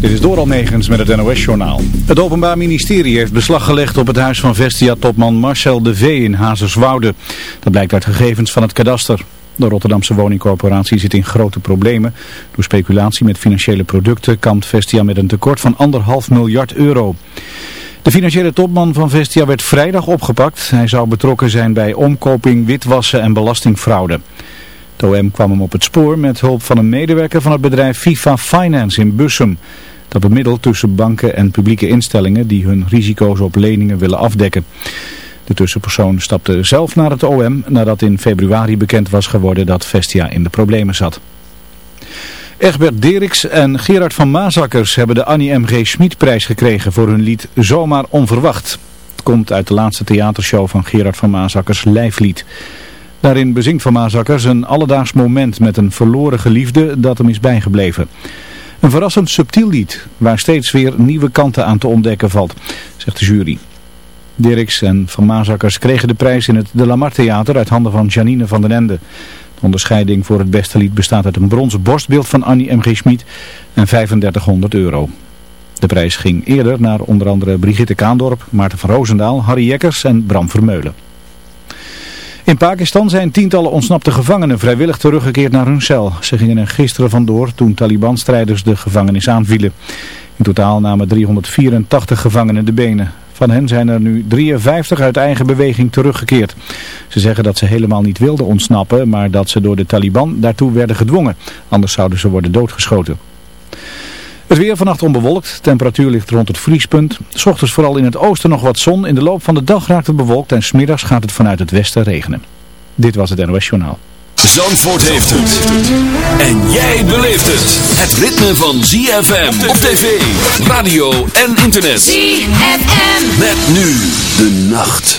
Dit is Doral Megens met het NOS-journaal. Het Openbaar Ministerie heeft beslag gelegd op het huis van Vestia-topman Marcel de V in Hazerswoude. Dat blijkt uit gegevens van het kadaster. De Rotterdamse woningcorporatie zit in grote problemen. Door speculatie met financiële producten kampt Vestia met een tekort van anderhalf miljard euro. De financiële topman van Vestia werd vrijdag opgepakt. Hij zou betrokken zijn bij omkoping, witwassen en belastingfraude. De OM kwam hem op het spoor met hulp van een medewerker van het bedrijf FIFA Finance in Bussum. Dat bemiddelt tussen banken en publieke instellingen die hun risico's op leningen willen afdekken. De tussenpersoon stapte zelf naar het OM nadat in februari bekend was geworden dat Vestia in de problemen zat. Egbert Deriks en Gerard van Maasakkers hebben de Annie M.G. Schmid-prijs gekregen voor hun lied Zomaar Onverwacht. Het komt uit de laatste theatershow van Gerard van Maasakkers Lijflied. Daarin bezingt Van Maasakkers een alledaags moment met een verloren geliefde dat hem is bijgebleven. Een verrassend subtiel lied, waar steeds weer nieuwe kanten aan te ontdekken valt, zegt de jury. Dirks en Van Maasakkers kregen de prijs in het De Lamar Theater uit handen van Janine van den Ende. De onderscheiding voor het beste lied bestaat uit een bronzen borstbeeld van Annie M.G. Schmid en 3500 euro. De prijs ging eerder naar onder andere Brigitte Kaandorp, Maarten van Roosendaal, Harry Jekkers en Bram Vermeulen. In Pakistan zijn tientallen ontsnapte gevangenen vrijwillig teruggekeerd naar hun cel. Ze gingen er gisteren vandoor toen Taliban-strijders de gevangenis aanvielen. In totaal namen 384 gevangenen de benen. Van hen zijn er nu 53 uit eigen beweging teruggekeerd. Ze zeggen dat ze helemaal niet wilden ontsnappen, maar dat ze door de Taliban daartoe werden gedwongen. Anders zouden ze worden doodgeschoten. Het weer vannacht onbewolkt. Temperatuur ligt rond het vriespunt. S ochtends vooral in het oosten nog wat zon. In de loop van de dag raakt het bewolkt en smiddags gaat het vanuit het westen regenen. Dit was het NOS Journaal. Zandvoort heeft het. En jij beleeft het. Het ritme van ZFM op tv, radio en internet. ZFM. Met nu de nacht.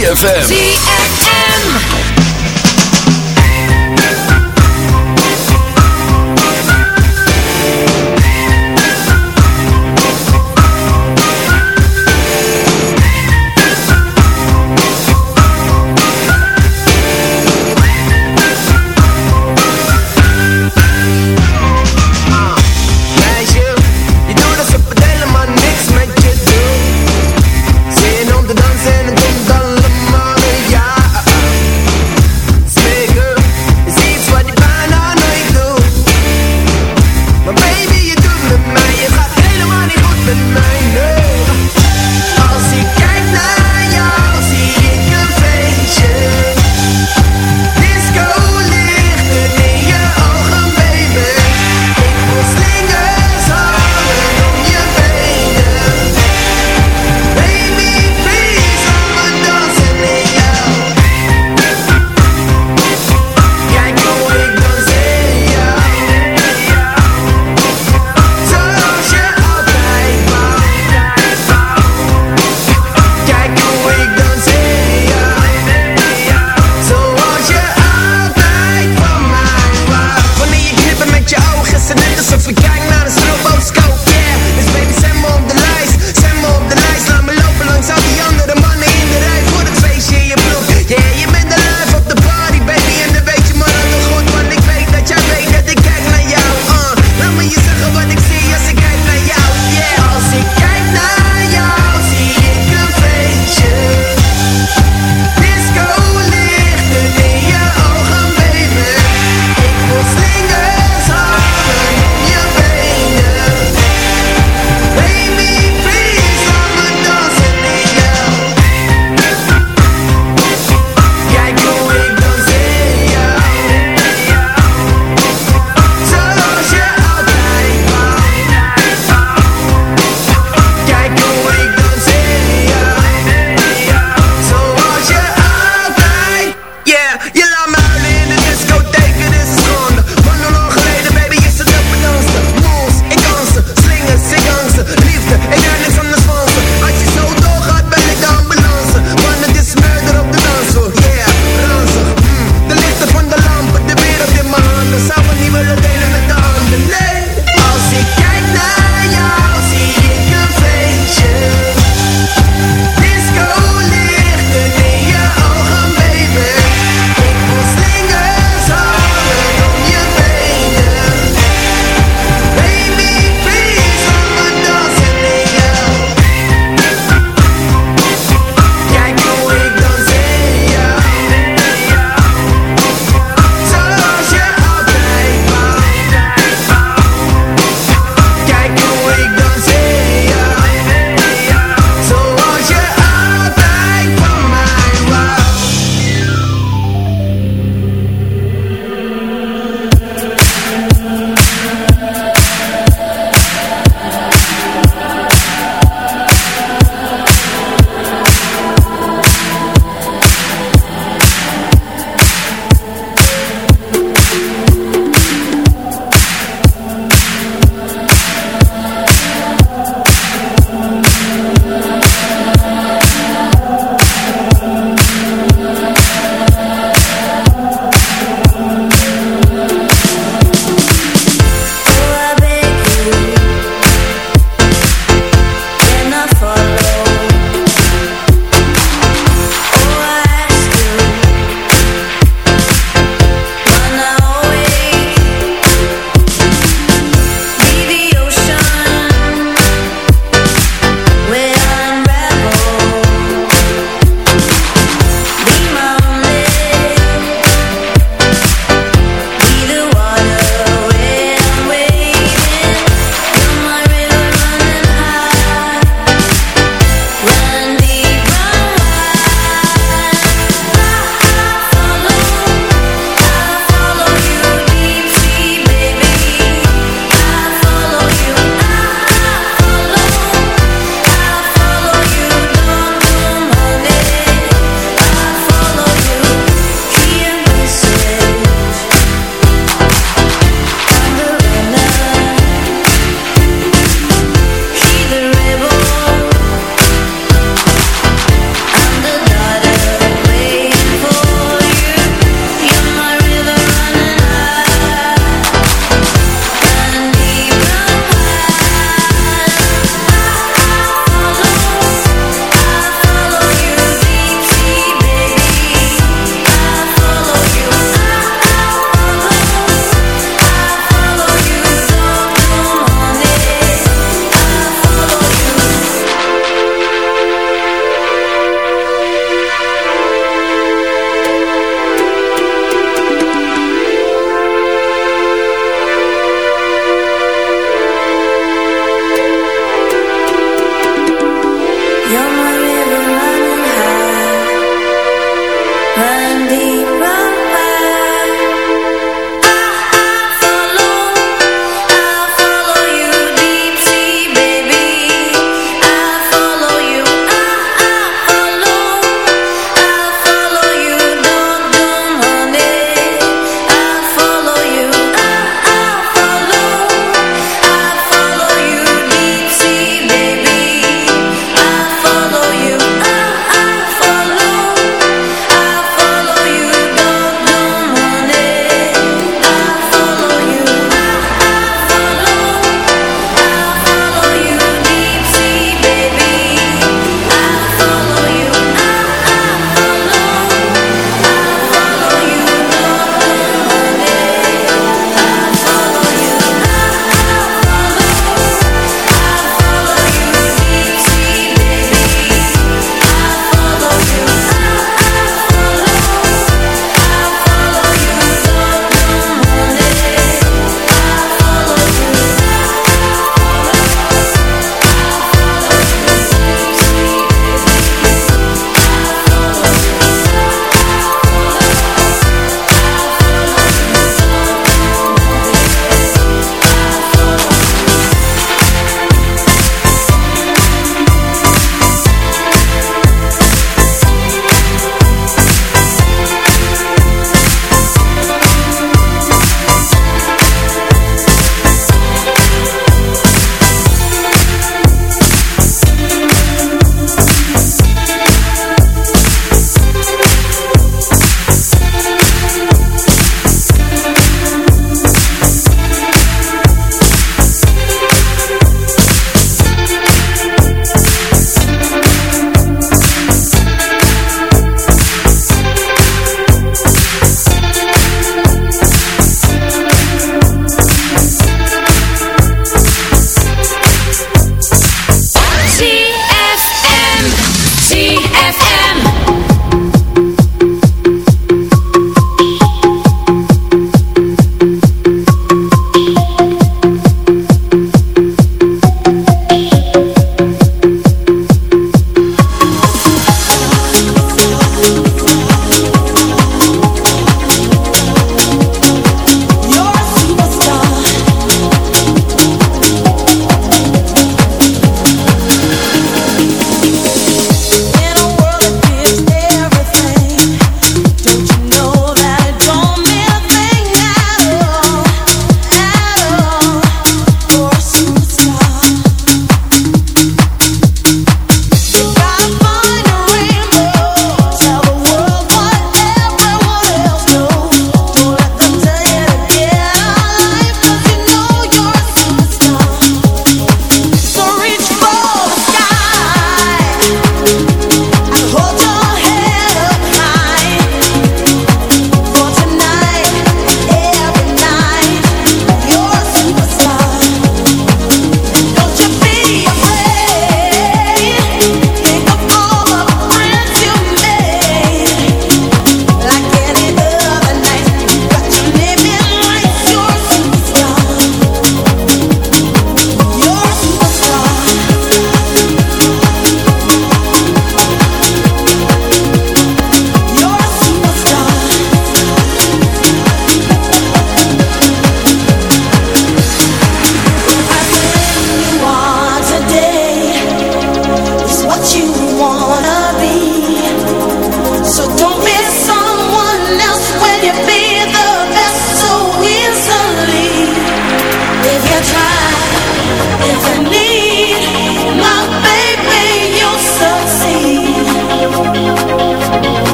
ZFM.